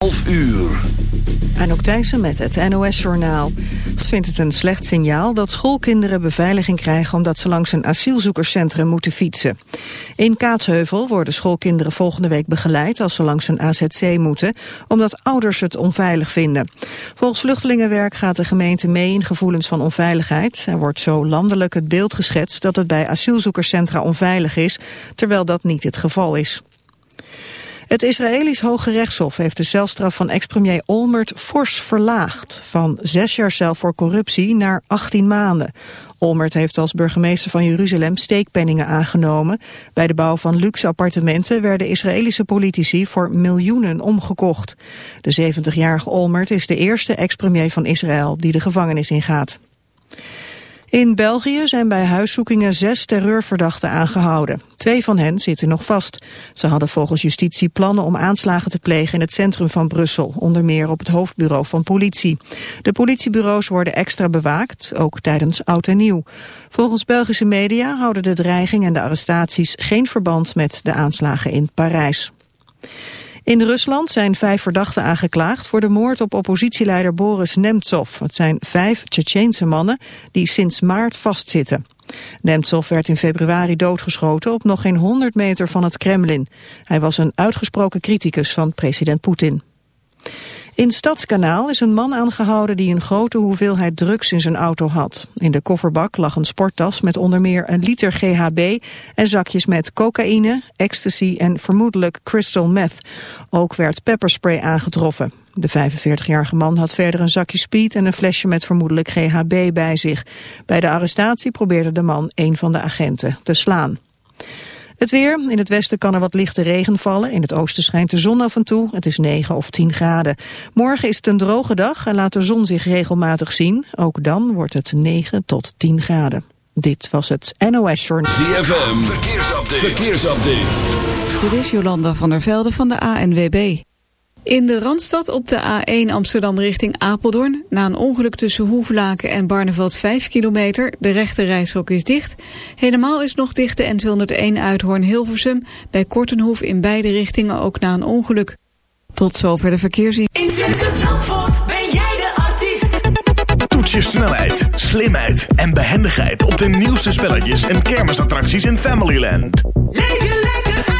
11 uur. Anouk Thijssen met het NOS-journaal. vindt het een slecht signaal dat schoolkinderen beveiliging krijgen... omdat ze langs een asielzoekerscentrum moeten fietsen. In Kaatsheuvel worden schoolkinderen volgende week begeleid... als ze langs een AZC moeten, omdat ouders het onveilig vinden. Volgens Vluchtelingenwerk gaat de gemeente mee in gevoelens van onveiligheid. Er wordt zo landelijk het beeld geschetst dat het bij asielzoekerscentra onveilig is... terwijl dat niet het geval is. Het Israëlisch Hoge Rechtshof heeft de celstraf van ex-premier Olmert fors verlaagd. Van zes jaar cel voor corruptie naar 18 maanden. Olmert heeft als burgemeester van Jeruzalem steekpenningen aangenomen. Bij de bouw van luxe appartementen werden Israëlische politici voor miljoenen omgekocht. De 70-jarige Olmert is de eerste ex-premier van Israël die de gevangenis ingaat. In België zijn bij huiszoekingen zes terreurverdachten aangehouden. Twee van hen zitten nog vast. Ze hadden volgens justitie plannen om aanslagen te plegen in het centrum van Brussel, onder meer op het hoofdbureau van politie. De politiebureaus worden extra bewaakt, ook tijdens oud en nieuw. Volgens Belgische media houden de dreiging en de arrestaties geen verband met de aanslagen in Parijs. In Rusland zijn vijf verdachten aangeklaagd voor de moord op oppositieleider Boris Nemtsov. Het zijn vijf Tsjetsjeense mannen die sinds maart vastzitten. Nemtsov werd in februari doodgeschoten op nog geen 100 meter van het Kremlin. Hij was een uitgesproken criticus van president Poetin. In Stadskanaal is een man aangehouden die een grote hoeveelheid drugs in zijn auto had. In de kofferbak lag een sporttas met onder meer een liter GHB en zakjes met cocaïne, ecstasy en vermoedelijk crystal meth. Ook werd pepperspray aangetroffen. De 45-jarige man had verder een zakje speed en een flesje met vermoedelijk GHB bij zich. Bij de arrestatie probeerde de man een van de agenten te slaan. Het weer. In het westen kan er wat lichte regen vallen. In het oosten schijnt de zon af en toe. Het is 9 of 10 graden. Morgen is het een droge dag en laat de zon zich regelmatig zien. Ook dan wordt het 9 tot 10 graden. Dit was het NOS Journal. ZFM. Verkeersupdate. Verkeersupdate. Dit is Jolanda van der Velde van de ANWB. In de Randstad op de A1 Amsterdam richting Apeldoorn... na een ongeluk tussen Hoeflaken en Barneveld 5 kilometer... de rechte reishok is dicht. Helemaal is nog dicht de N201 Uithoorn-Hilversum... bij Kortenhoef in beide richtingen ook na een ongeluk. Tot zover de verkeersin. In Circus Zandvoort ben jij de artiest. Toets je snelheid, slimheid en behendigheid... op de nieuwste spelletjes en kermisattracties in Familyland. Leef je lekker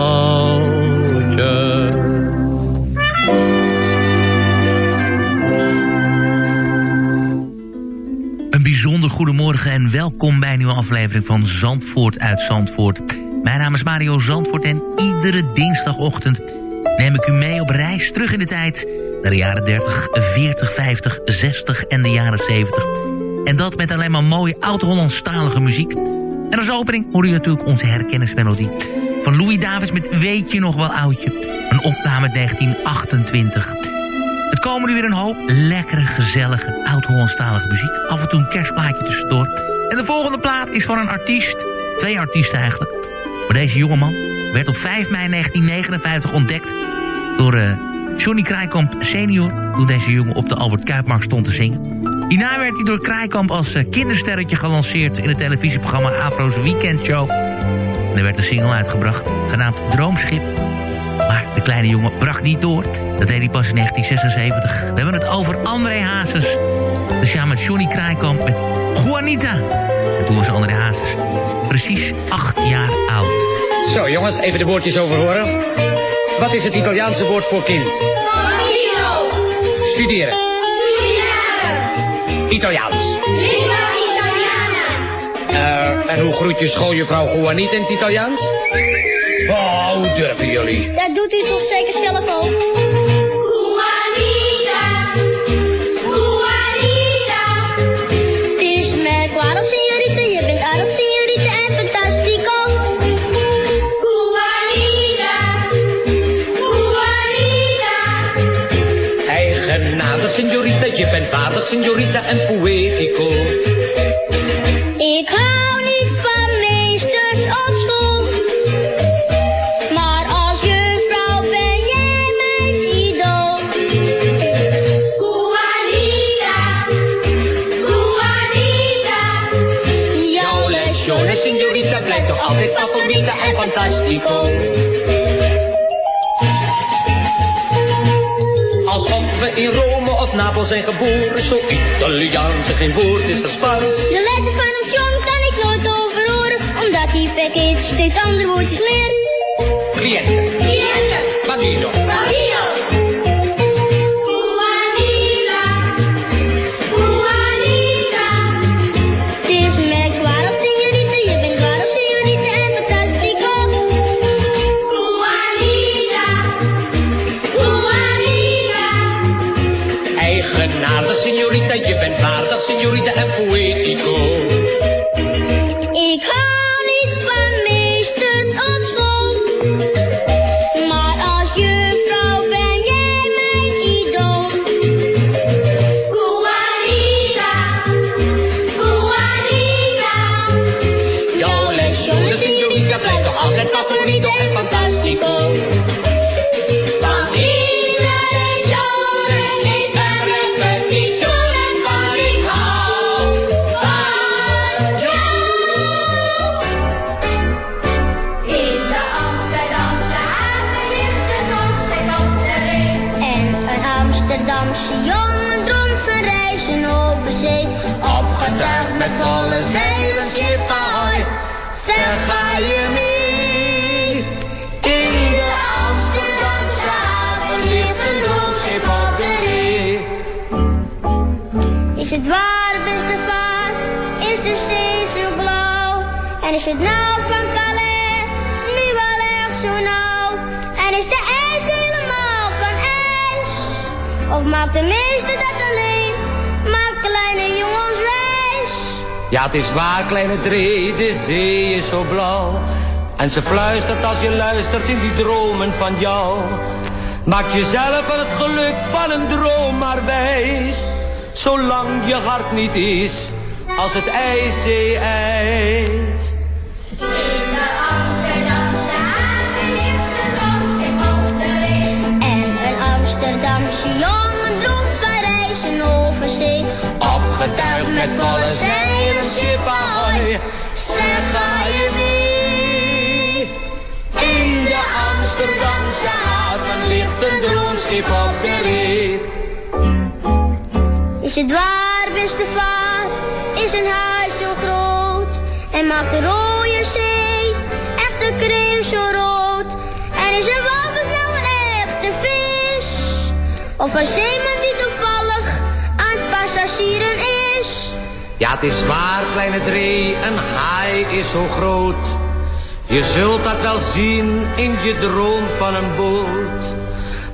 Goedemorgen en welkom bij een nieuwe aflevering van Zandvoort uit Zandvoort. Mijn naam is Mario Zandvoort en iedere dinsdagochtend neem ik u mee op reis terug in de tijd... naar de jaren 30, 40, 50, 60 en de jaren 70. En dat met alleen maar mooie oud-Hollandstalige muziek. En als opening hoor u natuurlijk onze herkennismelodie... van Louis Davids met Weet je nog wel oudje? Een opname uit 1928... Komen nu weer een hoop lekkere, gezellige, oud-Hollandstalige muziek. Af en toe een kerstplaatje tussendoor. En de volgende plaat is van een artiest. Twee artiesten eigenlijk. Maar deze jongeman werd op 5 mei 1959 ontdekt... door eh, Johnny Kraaikamp senior... toen deze jongen op de Albert Kuipmarkt stond te zingen. Hierna werd hij door Kraaikamp als eh, kindersterretje gelanceerd... in het televisieprogramma Afro's Weekend Show. En er werd een single uitgebracht, genaamd Droomschip... Maar de kleine jongen brak niet door. Dat deed hij pas in 1976. We hebben het over André Hazes. Dus samen met Johnny Kraaikamp met Juanita. En toen was André Hazes precies acht jaar oud. Zo jongens, even de woordjes over horen. Wat is het Italiaanse woord voor kind? Studeren. Italiaans. Eh, en hoe groet je schooljuffrouw Juanita in het Italiaans? Oh, hoe durven jullie? Dat doet u toch zeker zelf ook? Italiaans en geen woord is Spaans. De letter van ons jong kan ik nooit overhoren, omdat hij pek is, steeds andere woordjes leert. Cliënte, Amsterdamse jongen van reizen over zee. Opgetuigd met volle zeilen, schip. Zeg, ga je mee? In de Amsterdamse haven ligt een droomschip op de ring. Is het waar, beste vaar? Is de zee zo blauw? En is het nou van De meeste dat alleen? Maakt kleine jongens wijs? Ja, het is waar, kleine Dree, de zee is zo blauw. En ze fluistert als je luistert in die dromen van jou. Maak jezelf van het geluk van een droom maar wijs. Zolang je hart niet is als het ijzee ijs. Is het waar, beste vaar? Is een huis zo groot? En maakt de rode zee echt de crème zo rood? En is een walvis nou een echte vis? Of een zeeman die toevallig aan passagieren is? Ja, het is waar, kleine Dree, een haai is zo groot. Je zult dat wel zien in je droom van een boot.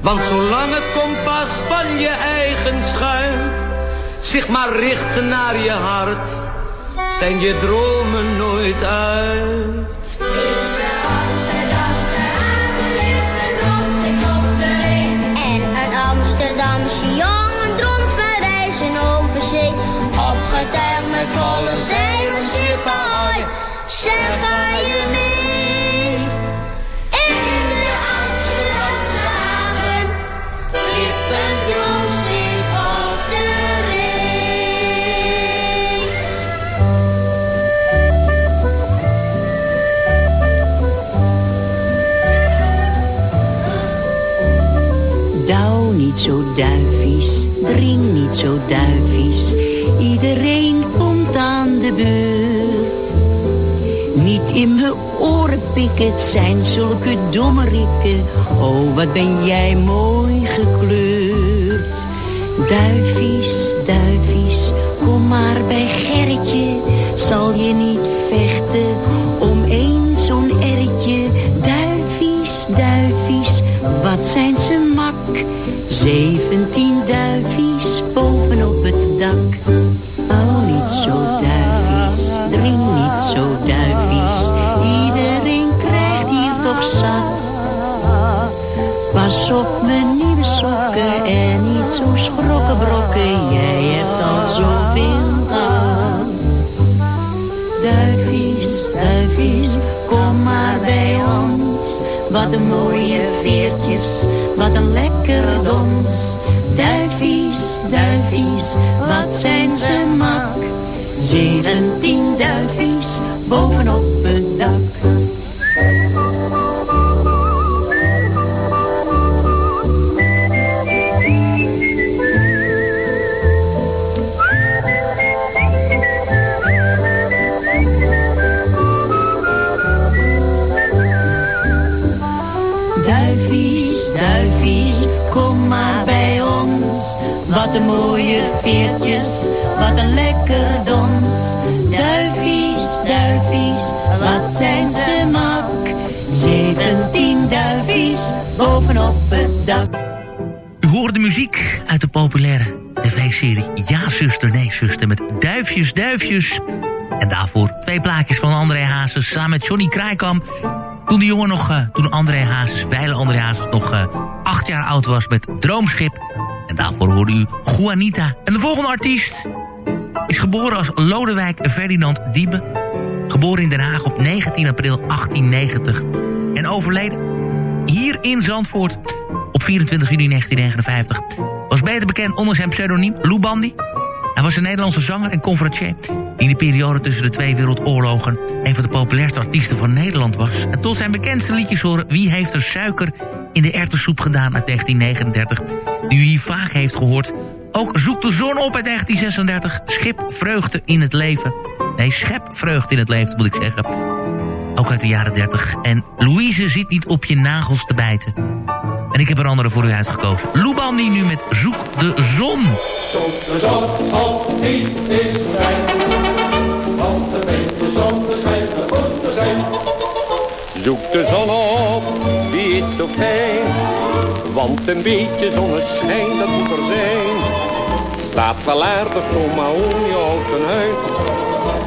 Want zolang het kompas van je eigen schuit zich maar richt naar je hart, zijn je dromen nooit uit. Duivies. Iedereen komt aan de beurt. Niet in mijn oren pikken, het zijn zulke dommerikken. Oh, wat ben jij mooi gekleurd. Duivies, duivies, kom maar bij Gerritje. Zal je niet vechten om één zo'n erretje? Duivies, duivies, wat zijn ze mak? Zeventien duivies Op mijn nieuwe sokken en niet zo schrokken brokken. Jij hebt al zoveel gehad. Duivies, duivies, kom maar bij ons. Wat een mooie veertjes, wat een lekker dons. Duivies, duivies, wat zijn ze mak. Zeventien met Duifjes, Duifjes. En daarvoor twee plaatjes van André Hazes samen met Johnny Krijkamp. Toen de jongen nog, uh, toen André Hazes, wijle André Hazes nog uh, acht jaar oud was met Droomschip. En daarvoor hoorde u Juanita. En de volgende artiest is geboren als Lodewijk Ferdinand Diebe. Geboren in Den Haag op 19 april 1890. En overleden hier in Zandvoort op 24 juni 1959. Was beter bekend onder zijn pseudoniem Lou Bandy. Hij was een Nederlandse zanger en conferencier... die in de periode tussen de twee wereldoorlogen... een van de populairste artiesten van Nederland was. En tot zijn bekendste liedjes horen... Wie heeft er suiker in de erwtensoep gedaan uit 1939... die u hier vaak heeft gehoord. Ook Zoek de zon op uit 1936. Schip vreugde in het leven. Nee, schep vreugde in het leven, moet ik zeggen. Ook uit de jaren 30. En Louise zit niet op je nagels te bijten. En ik heb een andere voor u uitgekozen. Lubandi nu met Zoek de Zon. Zoek de zon die is fijn. Want de beetje zon schijnt er zijn. Zoek de zon op, die is zo fijn. Want een beetje zonneschijn, dat moet er zijn. Staat wel aardig zomaar om je houten huid.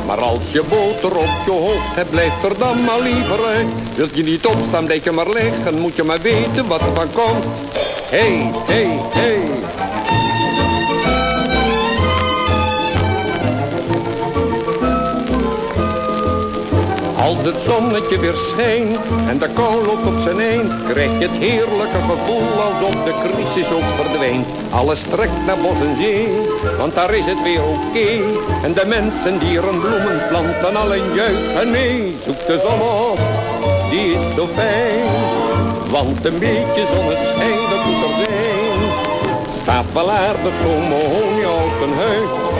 Maar als je boter op je hoofd hebt, blijft er dan maar liever uit. Wil je niet opstaan, blijf je maar liggen, moet je maar weten wat er van komt. Hey, hey, hey. Als het zonnetje weer schijnt en de kou loopt op zijn eind, krijg je het heerlijke gevoel alsof de crisis ook verdwijnt. Alles trekt naar bos en zee, want daar is het weer oké. En de mensen die er een bloemen planten, allen juichen mee. Zoek de zon op, die is zo fijn, want een beetje zonneschijn, dat moet er zijn. Staat wel aardig zo'n mahonie huid.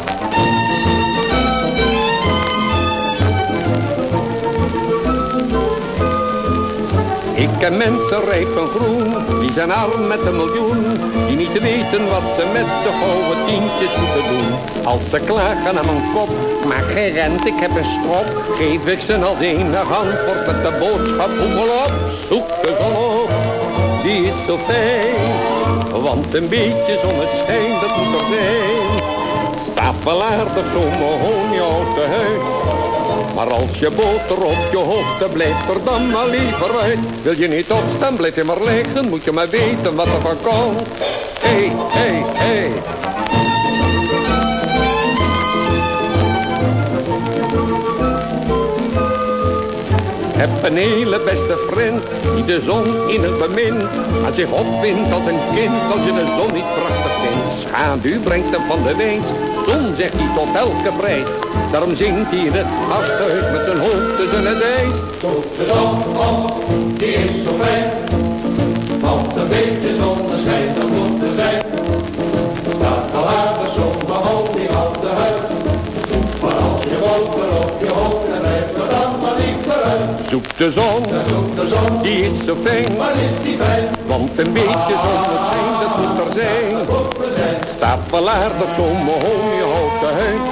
Ken mensen rijp en groen, die zijn arm met een miljoen. Die niet weten wat ze met de gouden tientjes moeten doen. Als ze klagen aan mijn kop, maak geen rent, ik heb een strop. Geef ik ze als enig antwoord met de boodschap, hoepel op. Zoek de op, die is zo fijn. Want een beetje zonneschijn, dat moet er zijn. Staat wel aardig zo'n mahonie uit de huid. Maar als je boter op je hoofd blijft er dan maar liever uit. Wil je niet opstaan, blijf je maar liggen, moet je maar weten wat er van komt. Hey, hey, hey. Heb een hele beste vriend, die de zon in het bemint. Aan zich opwindt als een kind, als je de zon niet prachtig vindt. Schaduw brengt hem van de wees, zon zegt hij tot elke prijs. Daarom zingt hij in het gasthuis met zijn hoofd tussen het ijs. Zoek de zon op, die is zo fijn. Want een beetje zonneschijn, dat moet er zijn. Staat al aardig zo'n mahonie op de huid. Maar als je boter op je hoofd, blijft er dan maar niet vooruit. Zoek de zon, Ja, zoek de zon, die is zo fijn. maar is die fijn? Want een beetje zonneschijn, dat moet er zijn. Dat moet er zijn. Staat wel aardig zo'n mahonie houten huid.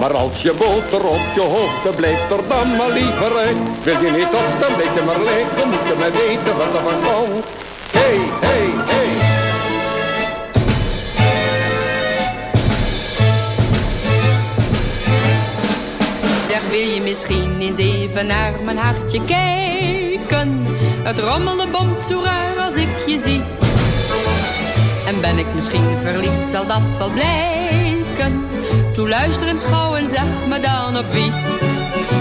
Maar als je boter op je hoofd blijft er dan maar liever uit. Wil je niet opstaan, blijf je maar liggen, moet je maar weten wat er van komt. Hey, hey, hey. Zeg, wil je misschien eens even naar mijn hartje kijken? Het rommelde bomt zo raar als ik je zie. En ben ik misschien verliefd, zal dat wel blijken. Toe luister eens gauw en zeg me dan op wie.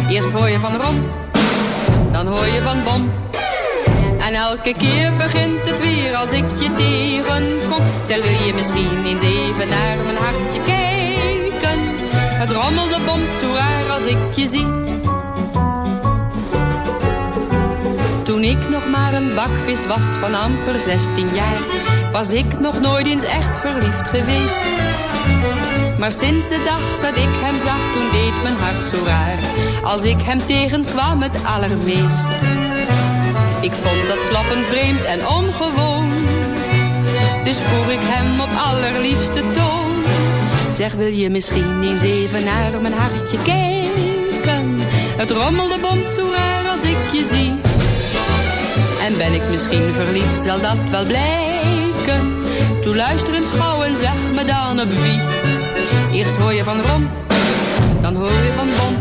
Eerst hoor je van Rom, dan hoor je van Bom. En elke keer begint het weer als ik je tegenkom. Zeg, wil je misschien eens even naar mijn hartje kijken? Het rommelde bomt zo raar als ik je zie. Toen ik nog maar een bakvis was van amper 16 jaar, was ik nog nooit eens echt verliefd geweest. Maar sinds de dag dat ik hem zag, toen deed mijn hart zo raar. Als ik hem tegenkwam het allermeest. Ik vond dat klappen vreemd en ongewoon. Dus vroeg ik hem op allerliefste toon. Zeg, wil je misschien eens even naar mijn hartje kijken? Het rommelde bond zo raar als ik je zie. En ben ik misschien verliefd, zal dat wel blijken. Toe luister eens gauw en zeg me dan op wie. Eerst hoor je van Rom, dan hoor je van Bom.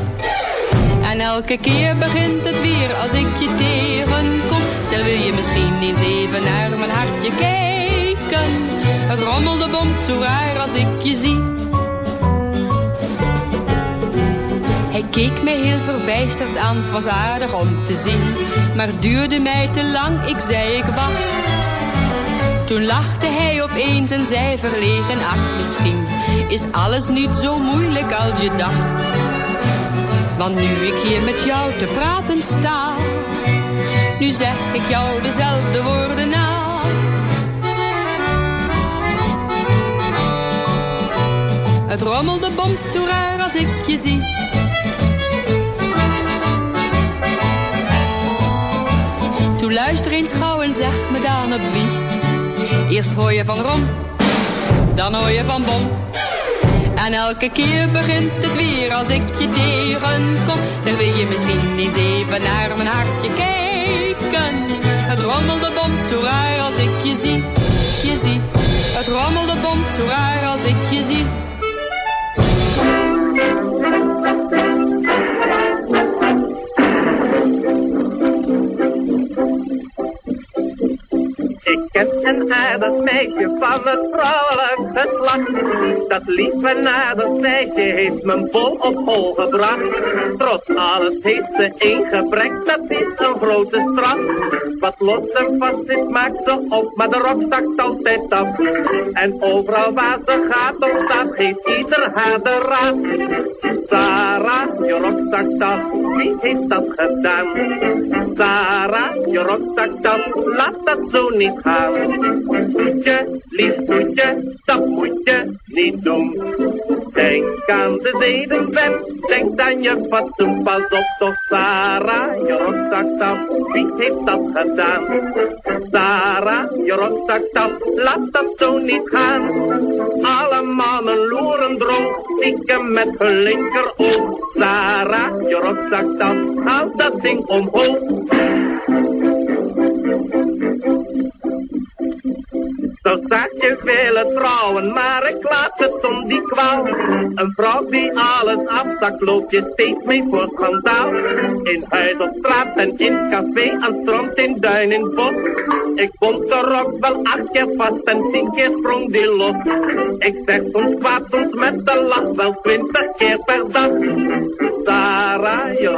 En elke keer begint het weer als ik je tegenkom. Zeg, wil je misschien eens even naar mijn hartje kijken? Het rommelde bomt zo raar als ik je zie. Hij keek mij heel verbijsterd aan, het was aardig om te zien. Maar duurde mij te lang, ik zei ik wacht. Toen lachte hij opeens en zei verlegen, ach misschien is alles niet zo moeilijk als je dacht. Want nu ik hier met jou te praten sta, nu zeg ik jou dezelfde woorden na. Het rommelde bomt zo raar als ik je zie. Toe luister eens gauw en zeg me dan op wie. Eerst hoor je van Rom, dan hoor je van Bom. En elke keer begint het weer als ik je tegenkom. Zeg, wil je misschien eens even naar mijn hartje kijken? Het rommelde bomt zo raar als ik je zie, je zie. Het rommelde bomt zo raar als ik je zie. Een aardig meisje van het vrouwelijk geslacht. Dat aardig meisje heeft mijn vol op hol gebracht. Trots alles heeft ze één dat is een grote straf. Wat los en vast is, maakt ze op, maar de rok zakt altijd af. En overal waar ze gaat of staat, geeft ieder haar de raad. Sarah, je af, wie heeft dat gedaan? Sarah, je af, laat dat zo niet gaan. Toetje, lief toetje, dat moet je niet doen. Denk aan de zedenwet, denk aan je fatsoen, pas op toch Sarah, je af, wie heeft dat gedaan? Sarah, je rok zakt af, laat dat zo niet gaan. Alle mannen loeren dronk, stiekem met hun linkeroog. Sarah, je rok zakt af, haal dat ding omhoog. Zo je vele vrouwen, maar ik laat het om die kwaal. Een vrouw die alles afzakt, loopt je steeds mee voor schandaal. In huis op straat en in café, aan strand, in duin, in bos. Ik vond de rok wel acht keer vast en tien keer sprong die los. Ik zeg soms kwaad, soms met de lach, wel twintig keer per dag. Sarah, je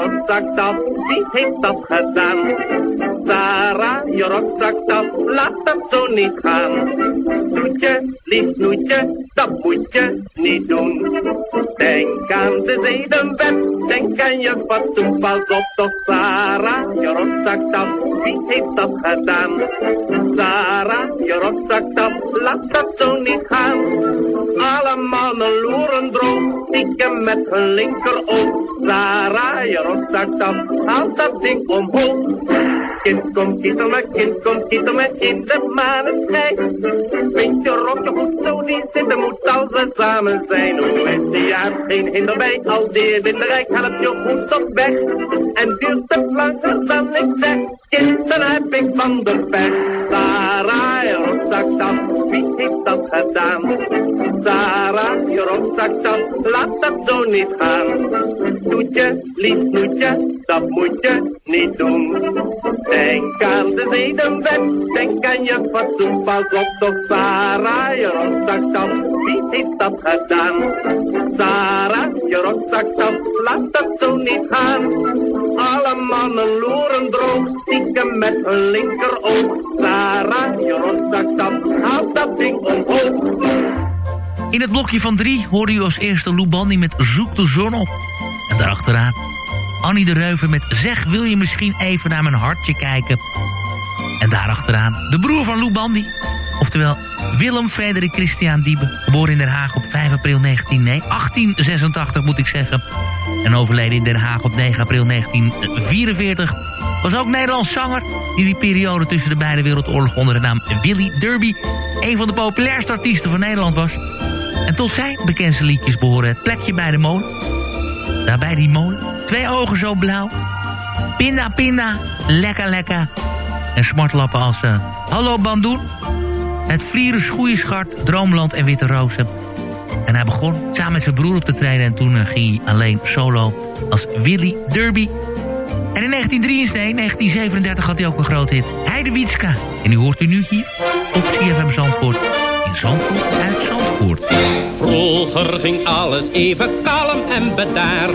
af, wie heeft dat gedaan? Sarah, je rok zakt af, laat dat zo niet gaan. Snoetje, lief snoetje, dat moet je niet doen. Denk aan de zedenwet, denk aan je fatsoen, pas op toch Sarah, je rok zakt af, wie heeft dat gedaan? Sarah, je rok zakt af, laat dat zo niet gaan. Alle mannen loeren droog, stiekem met hun linkeroog. Sarah, je rok zakt af, haal dat ding omhoog. Kind, kom, kietel me, kind, kom, kietel me in de maneschijn. Je rokje goed zo die zitten, moet als we samen zijn. Hoe die jaar geen hinder bij, al die winderijk helpt je goed op weg. En duurt het langer dan ik zeg, kind, dan heb ik van de pech. Sarah, je af, wie heeft dat gedaan? Sarah, je af, laat dat zo niet gaan. Toetje, lief snoetje, dat moet je niet doen. Denk aan de zedenwet, denk aan je fatsoen, pas op toch Sarah, je af, wie heeft dat gedaan? Sarah, je af, laat dat zo niet gaan. Alle mannen loeren droog, stiekem met hun linkeroog. Sarah, je rok zakt af, haal dat ding omhoog. In het blokje van drie hoorde u als eerste Lou Bandy met Zoek de zon op. En daarachteraan Annie de Reuver met Zeg, wil je misschien even naar mijn hartje kijken? En daarachteraan de broer van Lou Bandy, Oftewel Willem Frederik Christian Diebe. Geboren in Den Haag op 5 april 19, nee, 1886 moet ik zeggen. En overleden in Den Haag op 9 april 1944. Was ook Nederlands zanger die die periode tussen de beide wereldoorlogen onder de naam Willy Derby... een van de populairste artiesten van Nederland was. En tot zijn bekendste liedjes behoren het plekje bij de molen. Daarbij die molen, twee ogen zo blauw. Pinda, pinda, lekker, lekker. En smartlappen als uh, Hallo Bandoen. Het Vlieren, Schoeienschart, Droomland en Witte Rozen. En hij begon samen met zijn broer op te treden... en toen uh, ging hij alleen solo als Willy Derby. En in 1933, 1937 had hij ook een groot hit. Heidewietska. En nu hoort u nu hier op CFM Zandvoort. In Zandvoort uit Zandvoort. Vroeger ging alles even kalm en bedaard.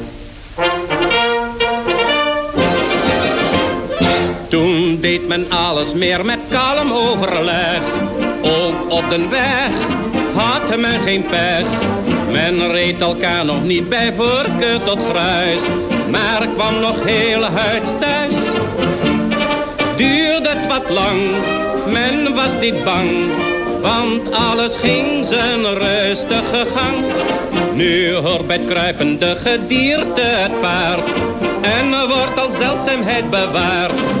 Deed men alles meer met kalm overleg. Ook op de weg had men geen pech. Men reed elkaar nog niet bij voorkeur tot gruis. Maar kwam nog heel huids thuis. Duurde het wat lang, men was niet bang. Want alles ging zijn rustige gang. Nu hoort bij het kruipende gedierte het paard. En wordt als zeldzaamheid bewaard.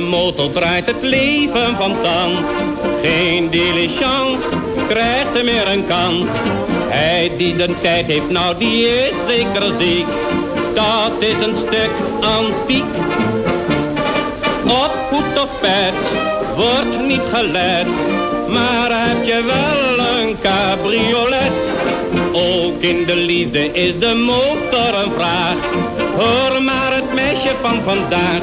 Motor draait het leven van thans. Geen diligence krijgt er meer een kans. Hij die de tijd heeft, nou die is zeker ziek. Dat is een stuk antiek. Op hoed of pet wordt niet gelet. Maar heb je wel een cabriolet? Ook in de liefde is de motor een vraag. Hoor maar het meisje van vandaag.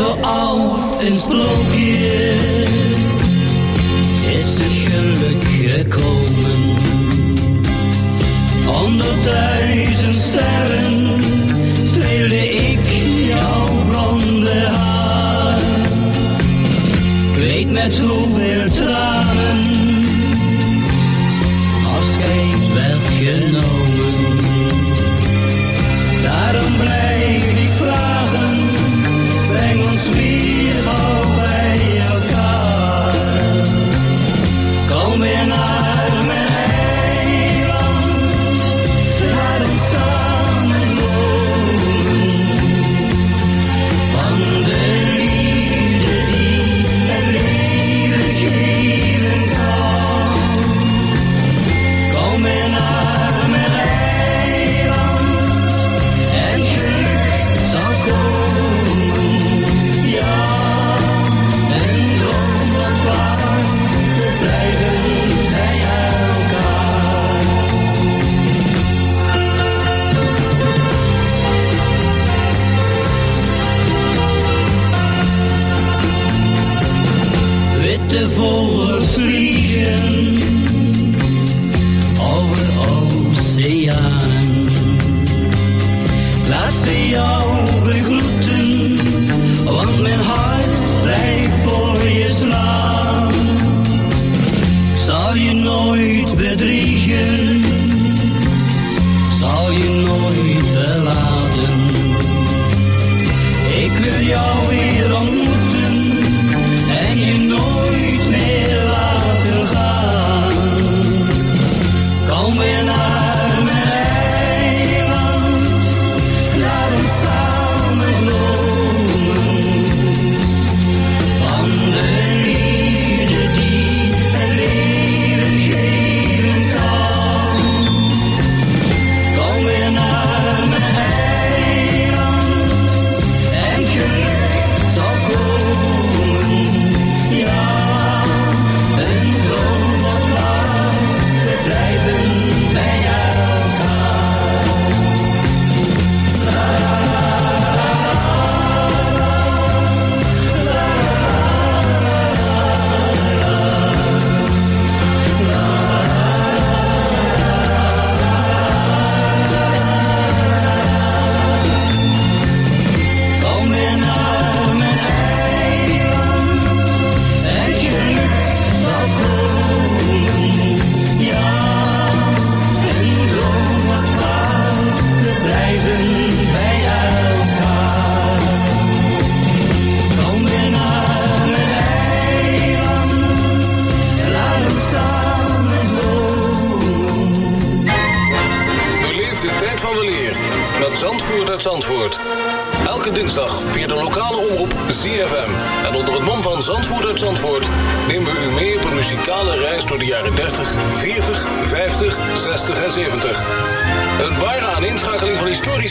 Zoals een sprookje is het geluk gekomen. Onder duizend sterren streelde ik jouw blonde haar. Ik weet met hoeveel tranen afscheid werd genomen. Daarom blijf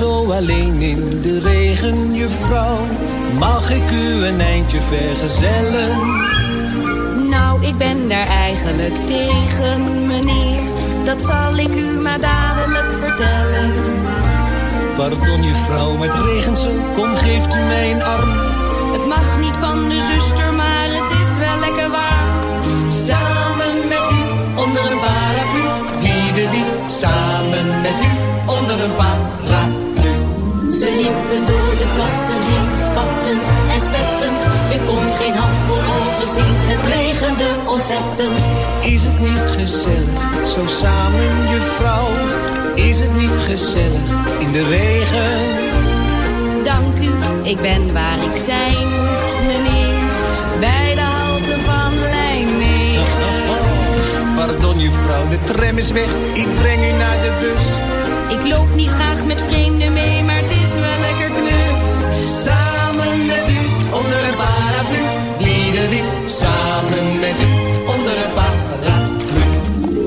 zo alleen in de regen, juffrouw? Mag ik u een eindje vergezellen? Nou, ik ben daar eigenlijk tegen, meneer. Dat zal ik u maar dadelijk vertellen. Pardon, juffrouw, maar het regent zo. Kom, geeft u mij een arm. Het mag niet van de zuster, maar het is wel lekker waar. Samen met u, onder een paraplu. Wie de wie, samen met u, onder een paraplu. Ze liepen door de plassen heen, spattend en spettend. Je kon geen hand voor ogen zien, het regende ontzettend. Is het niet gezellig, zo samen, juffrouw? Is het niet gezellig, in de regen? Dank u, ik ben waar ik zijn moet, meneer. Bij de halte van lijn 9. Pardon, juffrouw, de tram is weg. Ik breng u naar de bus. Ik loop niet graag met vreemden mee, maar het is wel lekker knus. Samen met u, onder een paraplu. Wie de wie, samen met u, onder een paraplu.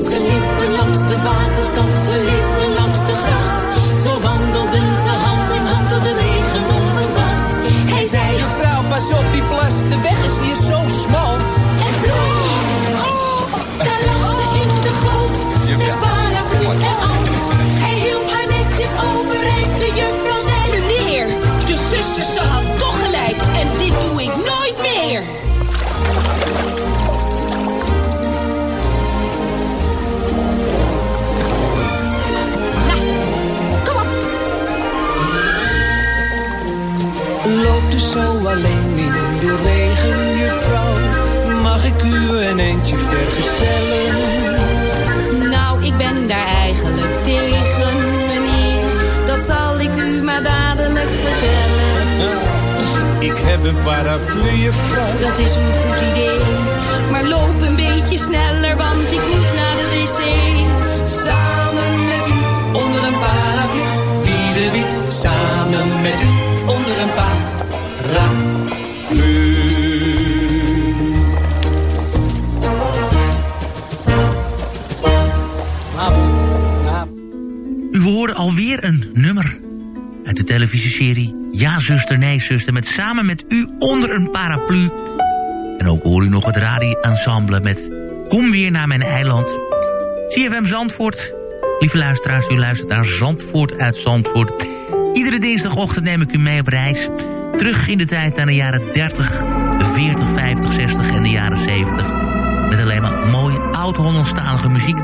Ze liepen langs de waterkant, ze liepen langs de gracht. Zo wandelden ze hand in hand door de regen onverwacht. Hij zei, Juffrouw, pas op die plas, de weg is hier zo smal. Nou, ik ben daar eigenlijk tegen, meneer. Dat zal ik u maar dadelijk vertellen. Ik heb een paraplu, vrouw. Dat is een goed idee. Maar loop een beetje sneller, want ik moet naar de wc. Samen met u, onder een paraplu. Wie de wit, samen met u televisieserie Ja zuster, nee zuster... met samen met u onder een paraplu. En ook hoor u nog het radio-ensemble met Kom weer naar mijn eiland. CFM Zandvoort. Lieve luisteraars, u luistert naar Zandvoort uit Zandvoort. Iedere dinsdagochtend neem ik u mee op reis. Terug in de tijd naar de jaren 30, 40, 50, 60 en de jaren 70. Met alleen maar mooie oud-Hollandstalige muziek...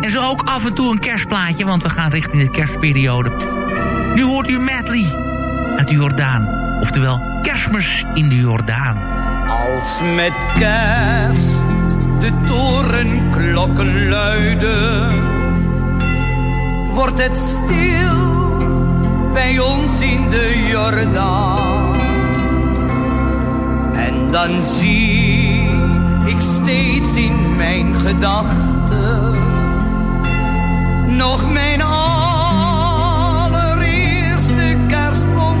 En zo ook af en toe een kerstplaatje, want we gaan richting de kerstperiode. Nu hoort u medley uit de Jordaan. Oftewel kerstmis in de Jordaan. Als met kerst de torenklokken luiden, wordt het stil bij ons in de Jordaan. En dan zie ik steeds in mijn gedachten nog mijn allereerste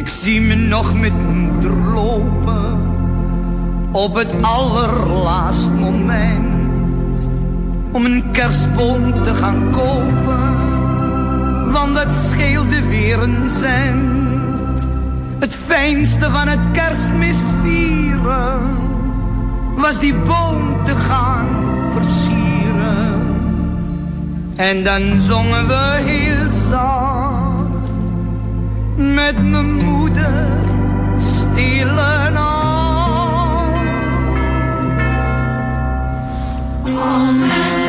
Ik zie me nog met moeder lopen op het allerlaatst moment om een kerstboom te gaan kopen, want dat scheelde weer een cent. Het fijnste van het kerstmis vieren was die boom te gaan versieren. En dan zongen we heel zacht met mijn moeder stille nacht. Als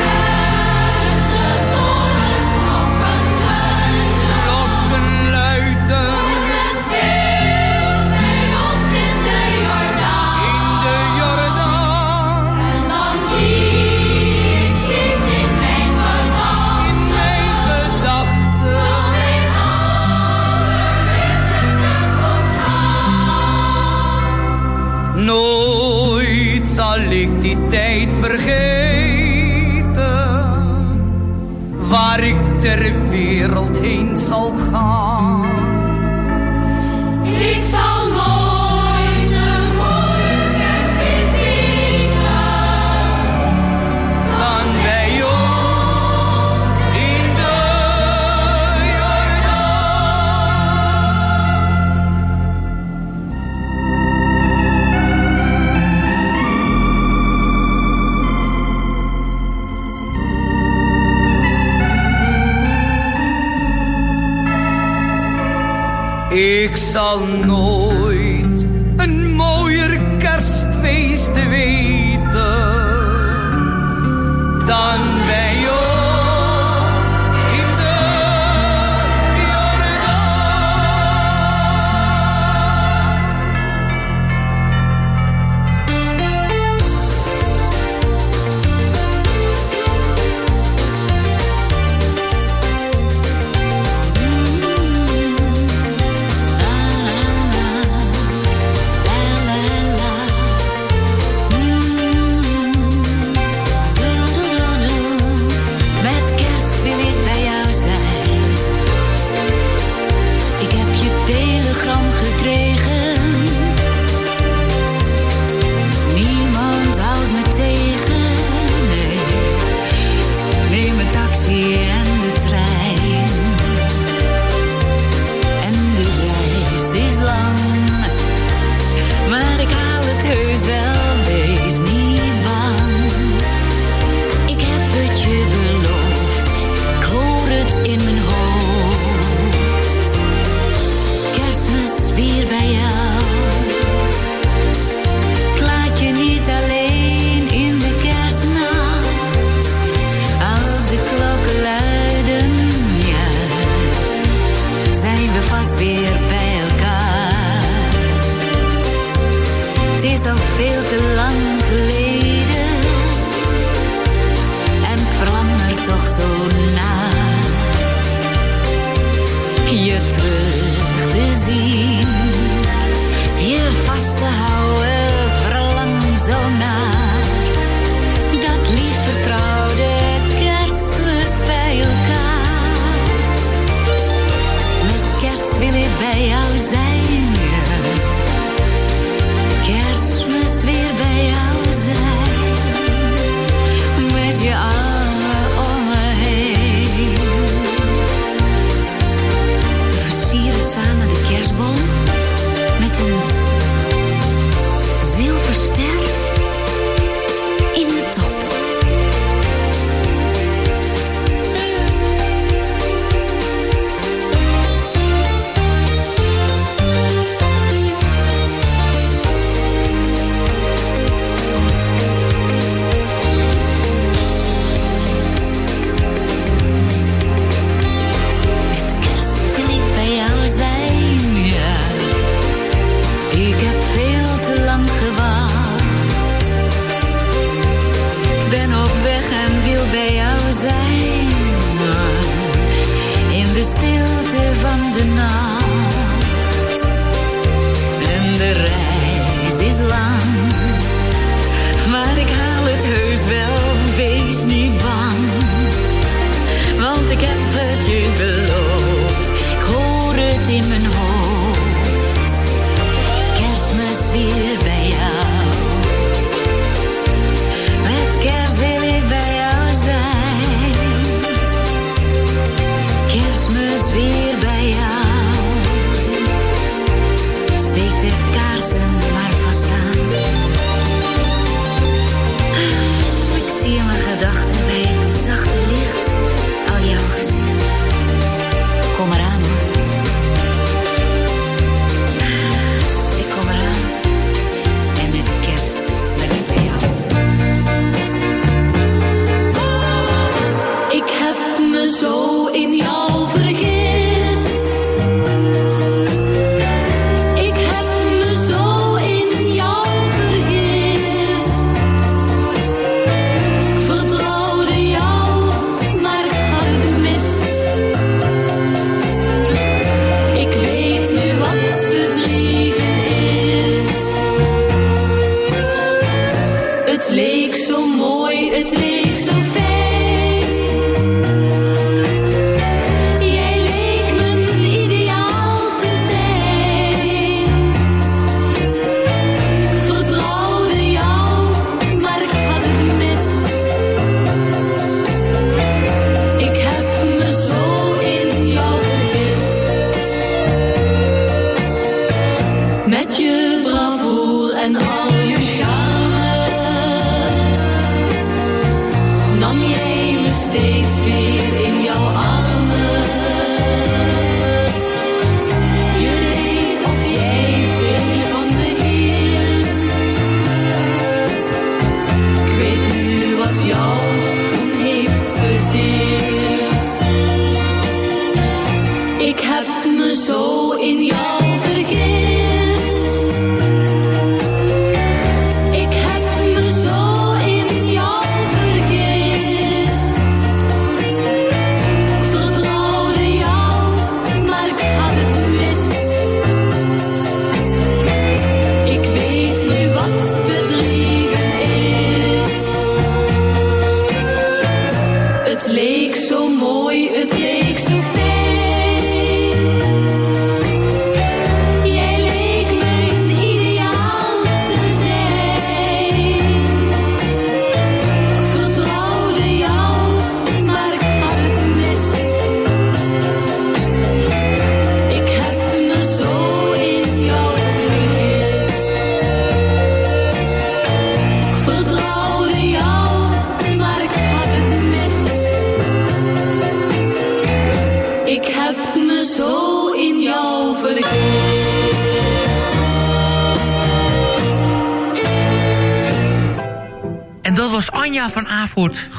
ter wereld heen zal Ik zal nooit een mooier kerstfeest weten dan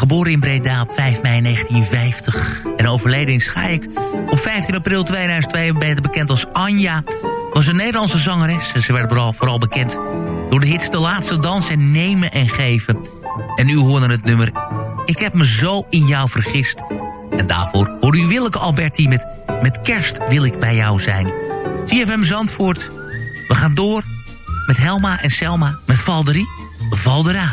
Geboren in Breda op 5 mei 1950. En overleden in Schaik op 15 april 2002. Beter bekend als Anja. Was een Nederlandse zangeres. Ze werd vooral, vooral bekend door de hits De Laatste Dans en Nemen en Geven. En nu hoorde het nummer Ik heb me zo in jou vergist. En daarvoor hoor u Willeke Alberti met Met kerst wil ik bij jou zijn. CFM Zandvoort. We gaan door met Helma en Selma met Valderie. Valdera.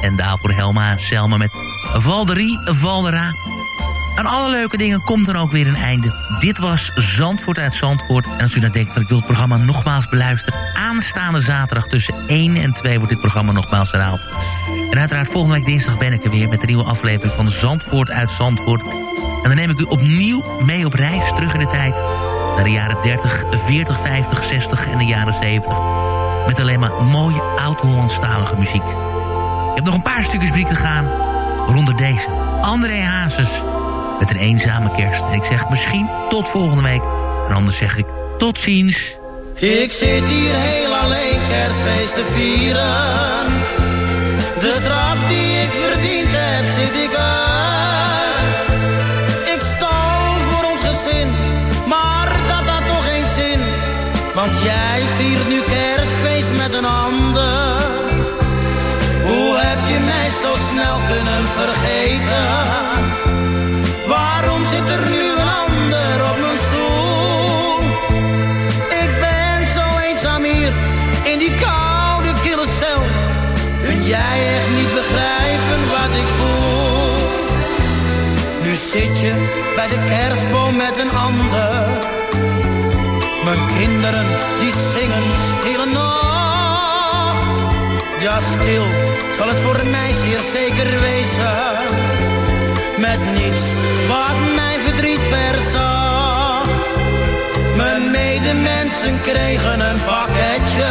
En daarvoor Helma en Selma met Valderie Valdera. Aan alle leuke dingen komt er ook weer een einde. Dit was Zandvoort uit Zandvoort. En als u nou denkt van ik wil het programma nogmaals beluisteren... aanstaande zaterdag tussen 1 en 2 wordt dit programma nogmaals herhaald. En uiteraard volgende week dinsdag ben ik er weer... met de nieuwe aflevering van Zandvoort uit Zandvoort. En dan neem ik u opnieuw mee op reis terug in de tijd... naar de jaren 30, 40, 50, 60 en de jaren 70... met alleen maar mooie oud-Hollandstalige muziek. Ik heb nog een paar stukjes muziek te gaan... waaronder deze. André Hazes met een eenzame kerst. En ik zeg misschien tot volgende week. En anders zeg ik tot ziens. Ik zit hier heel alleen kerstfeest te vieren. De straf die ik verdiend heb, zit ik uit. Ik stal voor ons gezin, maar dat had toch geen zin. Want jij viert nu kerstfeest zo snel kunnen vergeten? Waarom zit er nu een ander op mijn stoel? Ik ben zo eenzaam hier in die koude kille cel. Kun jij echt niet begrijpen wat ik voel? Nu zit je bij de kerstboom met een ander. Mijn kinderen die zingen stille nacht. Ja, stil zal het voor mij zeer zeker wezen. Met niets wat mijn verdriet verzacht. Mijn medemensen kregen een pakketje.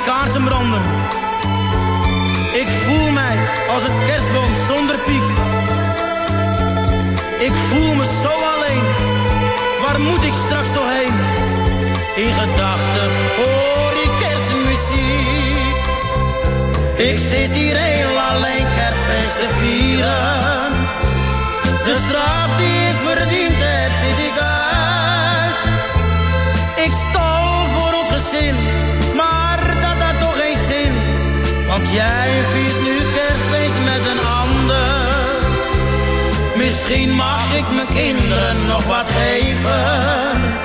kaarsen branden. Ik voel mij als een kerstboom zonder piek. Ik voel me zo alleen, waar moet ik straks doorheen? In gedachten hoor ik kerstmuziek. Ik zit hier heel alleen kerstfeest te vieren. De straat Jij viert nu kerstfeest met een ander. Misschien mag ik mijn kinderen nog wat geven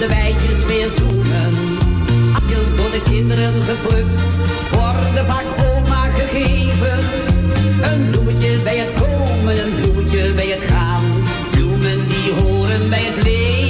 de wijtjes weer zoenen. Appels door de kinderen geplukt, worden vaak oma gegeven. Een bloemetje bij het komen, een bloemetje bij het gaan. Bloemen die horen bij het leven.